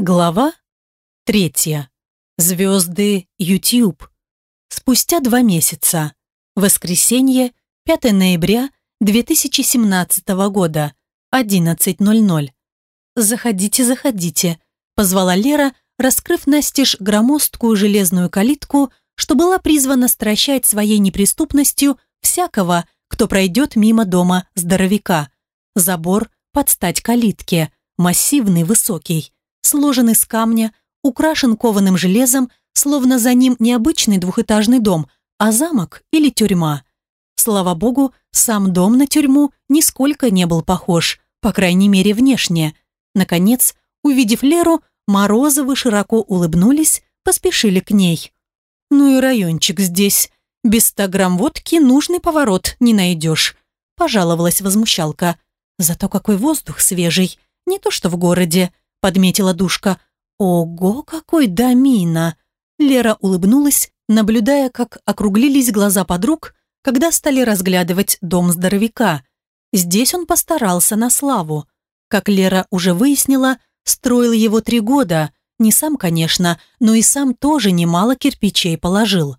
Глава третья. Звезды YouTube. Спустя два месяца. Воскресенье, 5 ноября 2017 года, 11.00. «Заходите, заходите», – позвала Лера, раскрыв настежь громоздкую железную калитку, что была призвана стращать своей неприступностью всякого, кто пройдет мимо дома здоровяка. Забор под стать калитке, массивный, высокий – сложен из камня, украшен кованым железом, словно за ним не обычный двухэтажный дом, а замок или тюрьма. Слава богу, сам дом на тюрьму нисколько не был похож, по крайней мере внешне. Наконец, увидев Леру, Морозовы широко улыбнулись, поспешили к ней. «Ну и райончик здесь. Без ста грамм водки нужный поворот не найдешь», пожаловалась возмущалка. «Зато какой воздух свежий, не то что в городе подметила душка. «Ого, какой домина!» Лера улыбнулась, наблюдая, как округлились глаза подруг, когда стали разглядывать дом здоровяка. Здесь он постарался на славу. Как Лера уже выяснила, строил его три года. Не сам, конечно, но и сам тоже немало кирпичей положил.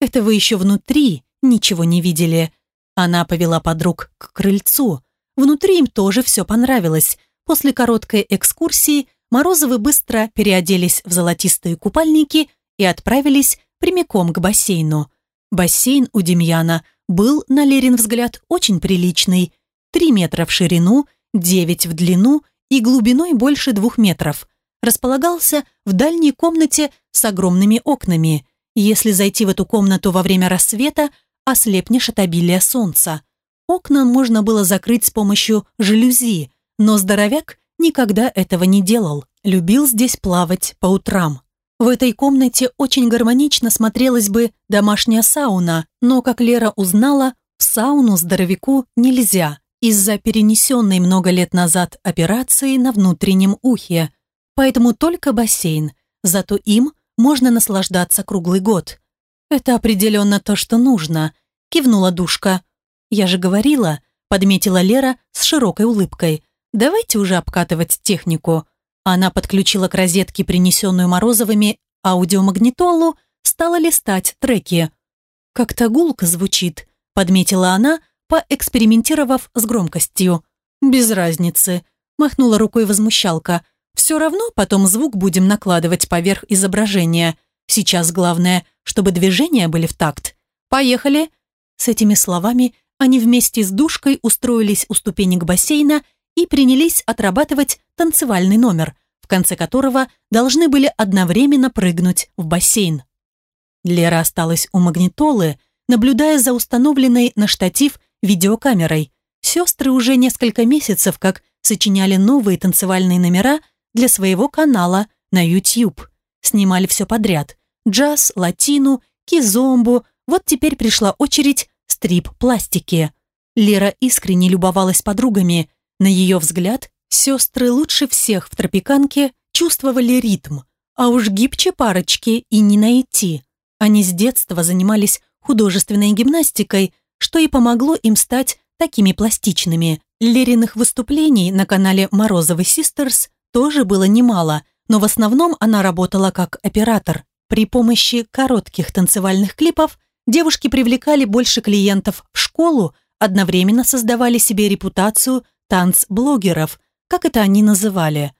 Это вы еще внутри ничего не видели. Она повела подруг к крыльцу. Внутри им тоже все понравилось. После короткой экскурсии Морозовы быстро переоделись в золотистые купальники и отправились прямиком к бассейну. Бассейн у Демьяна был, на Лерин взгляд, очень приличный. Три метра в ширину, девять в длину и глубиной больше двух метров. Располагался в дальней комнате с огромными окнами. Если зайти в эту комнату во время рассвета, ослепнешь от обилия солнца. Окна можно было закрыть с помощью жалюзи, но здоровяк никогда этого не делал, любил здесь плавать по утрам. В этой комнате очень гармонично смотрелась бы домашняя сауна, но, как Лера узнала, в сауну здоровяку нельзя из-за перенесенной много лет назад операции на внутреннем ухе. Поэтому только бассейн, зато им можно наслаждаться круглый год. «Это определенно то, что нужно», – кивнула душка. «Я же говорила», – подметила Лера с широкой улыбкой – Давайте уже обкатывать технику. Она подключила к розетке, принесенную Морозовыми, аудиомагнитолу, стала листать треки. «Как-то гулко звучит», — подметила она, поэкспериментировав с громкостью. «Без разницы», — махнула рукой возмущалка. «Все равно потом звук будем накладывать поверх изображения. Сейчас главное, чтобы движения были в такт. Поехали!» С этими словами они вместе с душкой устроились у ступенек бассейна и принялись отрабатывать танцевальный номер, в конце которого должны были одновременно прыгнуть в бассейн. Лера осталась у магнитолы, наблюдая за установленной на штатив видеокамерой. Сестры уже несколько месяцев как сочиняли новые танцевальные номера для своего канала на YouTube. Снимали все подряд. Джаз, латину, кизомбу. Вот теперь пришла очередь стрип-пластики. Лера искренне любовалась подругами, на ее взгляд, сестры лучше всех в тропиканке чувствовали ритм, а уж гибче парочки и не найти. Они с детства занимались художественной гимнастикой, что и помогло им стать такими пластичными. Лериных выступлений на канале Морозовый Систерс тоже было немало, но в основном она работала как оператор. При помощи коротких танцевальных клипов девушки привлекали больше клиентов в школу, одновременно создавали себе репутацию танцблогеров, как это они называли.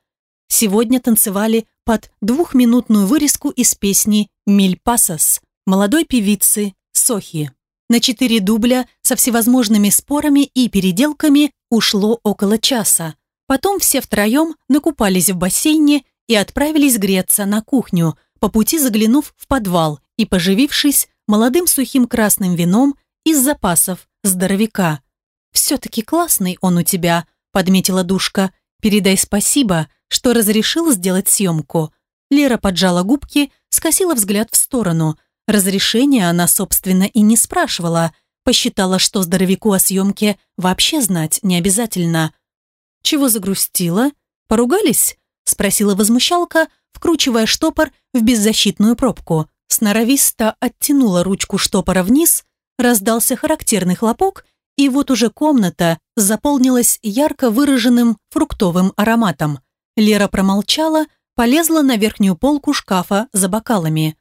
Сегодня танцевали под двухминутную вырезку из песни «Миль Пасас» молодой певицы Сохи. На четыре дубля со всевозможными спорами и переделками ушло около часа. Потом все втроем накупались в бассейне и отправились греться на кухню, по пути заглянув в подвал и поживившись молодым сухим красным вином из запасов здоровяка. «Все-таки классный он у тебя», — подметила душка. «Передай спасибо, что разрешил сделать съемку». Лера поджала губки, скосила взгляд в сторону. Разрешения она, собственно, и не спрашивала. Посчитала, что здоровяку о съемке вообще знать не обязательно. «Чего загрустила? Поругались?» — спросила возмущалка, вкручивая штопор в беззащитную пробку. Сноровисто оттянула ручку штопора вниз, раздался характерный хлопок, и вот уже комната заполнилась ярко выраженным фруктовым ароматом. Лера промолчала, полезла на верхнюю полку шкафа за бокалами.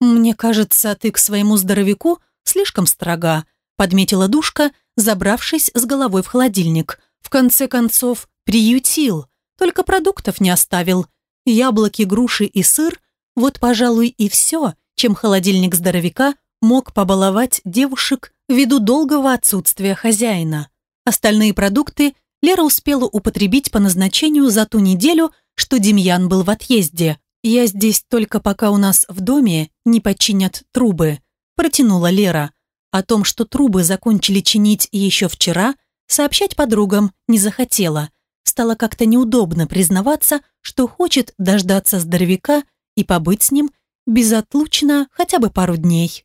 «Мне кажется, ты к своему здоровяку слишком строга», подметила душка, забравшись с головой в холодильник. В конце концов, приютил, только продуктов не оставил. Яблоки, груши и сыр – вот, пожалуй, и все, чем холодильник здоровяка мог побаловать девушек ввиду долгого отсутствия хозяина. Остальные продукты Лера успела употребить по назначению за ту неделю, что Демьян был в отъезде. «Я здесь только пока у нас в доме не починят трубы», протянула Лера. О том, что трубы закончили чинить еще вчера, сообщать подругам не захотела. Стало как-то неудобно признаваться, что хочет дождаться здоровяка и побыть с ним безотлучно хотя бы пару дней.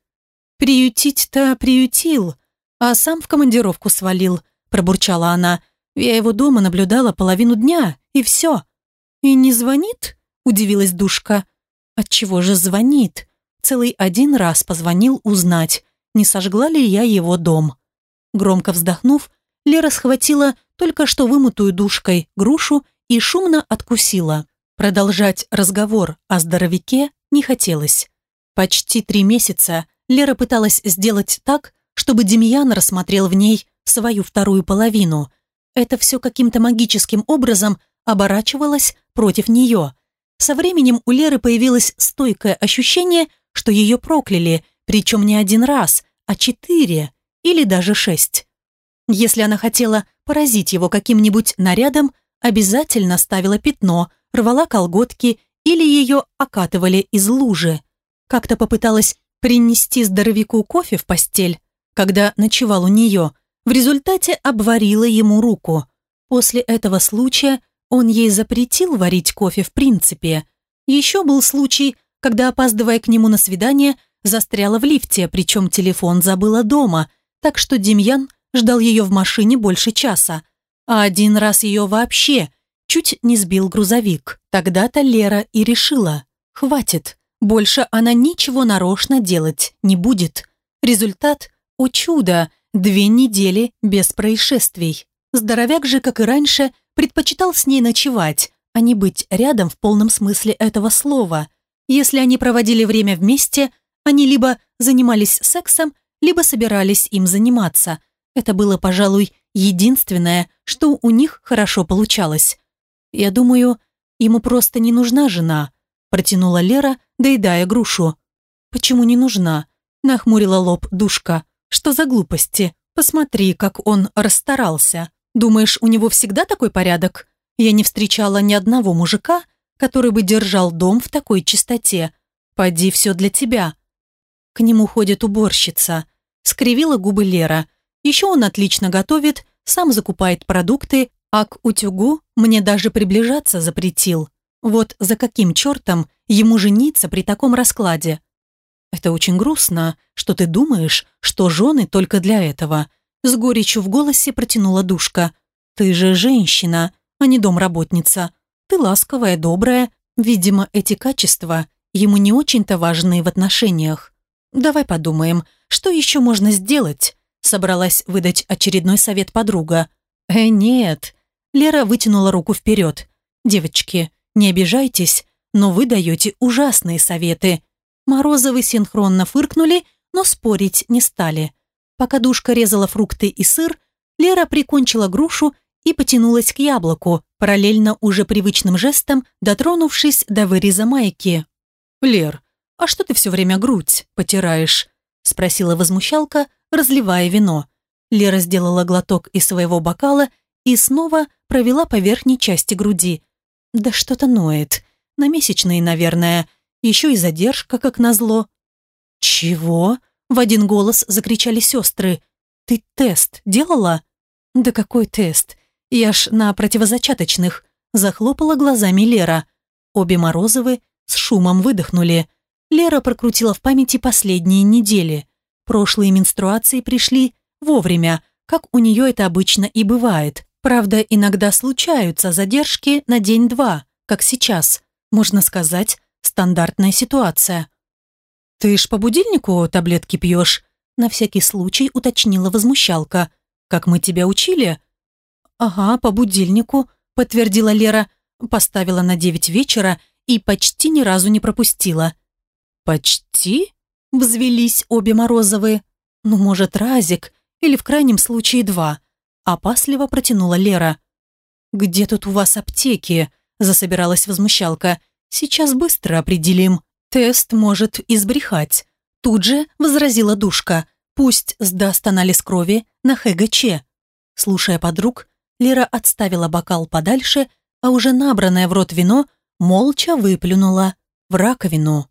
«Приютить-то приютил, а сам в командировку свалил», пробурчала она. «Я его дома наблюдала половину дня, и все». «И не звонит?» удивилась Душка. «Отчего же звонит?» Целый один раз позвонил узнать, не сожгла ли я его дом. Громко вздохнув, Лера схватила только что вымытую душкой грушу и шумно откусила. Продолжать разговор о здоровяке не хотелось. Почти три месяца Лера пыталась сделать так, чтобы Демьян рассмотрел в ней свою вторую половину. Это все каким-то магическим образом оборачивалось против нее. Со временем у Леры появилось стойкое ощущение, что ее прокляли, причем не один раз, а четыре или даже шесть. Если она хотела поразить его каким-нибудь нарядом, обязательно ставила пятно, рвала колготки или ее окатывали из лужи. Как-то попыталась принести здоровяку кофе в постель, когда ночевал у нее, в результате обварила ему руку. После этого случая он ей запретил варить кофе в принципе. Еще был случай, когда, опаздывая к нему на свидание, застряла в лифте, причем телефон забыла дома, так что Демьян ждал ее в машине больше часа. А один раз ее вообще чуть не сбил грузовик. Тогда-то Лера и решила, хватит, больше она ничего нарочно делать не будет. Результат, о чудо, две недели без происшествий. Здоровяк же, как и раньше, предпочитал с ней ночевать, а не быть рядом в полном смысле этого слова. Если они проводили время вместе, они либо занимались сексом, либо собирались им заниматься. Это было, пожалуй, единственное, что у них хорошо получалось. «Я думаю, ему просто не нужна жена», протянула Лера, доедая грушу. «Почему не нужна?» нахмурила лоб душка. «Что за глупости? Посмотри, как он расстарался. Думаешь, у него всегда такой порядок? Я не встречала ни одного мужика, который бы держал дом в такой чистоте. Поди все для тебя. К нему ходит уборщица. Скривила губы Лера. Еще он отлично готовит, сам закупает продукты, а к утюгу мне даже приближаться запретил. Вот за каким чертом ему жениться при таком раскладе? Это очень грустно, что ты думаешь, что жены только для этого. С горечью в голосе протянула душка. Ты же женщина, а не домработница. Ты ласковая, добрая. Видимо, эти качества ему не очень-то важны в отношениях. «Давай подумаем, что еще можно сделать?» Собралась выдать очередной совет подруга. «Э, нет». Лера вытянула руку вперед. «Девочки, не обижайтесь, но вы даете ужасные советы». Морозовы синхронно фыркнули, но спорить не стали. Пока душка резала фрукты и сыр, Лера прикончила грушу и потянулась к яблоку, параллельно уже привычным жестом дотронувшись до выреза майки. «Лер, «А что ты все время грудь потираешь?» спросила возмущалка, разливая вино. Лера сделала глоток из своего бокала и снова провела по верхней части груди. «Да что-то ноет. На месячные, наверное. Еще и задержка, как назло». «Чего?» – в один голос закричали сестры. «Ты тест делала?» «Да какой тест? Я ж на противозачаточных», – захлопала глазами Лера. Обе Морозовы с шумом выдохнули. Лера прокрутила в памяти последние недели. Прошлые менструации пришли вовремя, как у нее это обычно и бывает. Правда, иногда случаются задержки на день-два, как сейчас. Можно сказать, стандартная ситуация. «Ты ж по будильнику таблетки пьешь?» На всякий случай уточнила возмущалка. «Как мы тебя учили?» «Ага, по будильнику», подтвердила Лера. Поставила на девять вечера и почти ни разу не пропустила. «Почти?» – взвелись обе Морозовы. «Ну, может, разик, или в крайнем случае два», – опасливо протянула Лера. «Где тут у вас аптеки?» – засобиралась возмущалка. «Сейчас быстро определим. Тест может избрехать». Тут же возразила душка. «Пусть сдаст анализ крови на ХГЧ». Слушая подруг, Лера отставила бокал подальше, а уже набранное в рот вино молча выплюнула в раковину.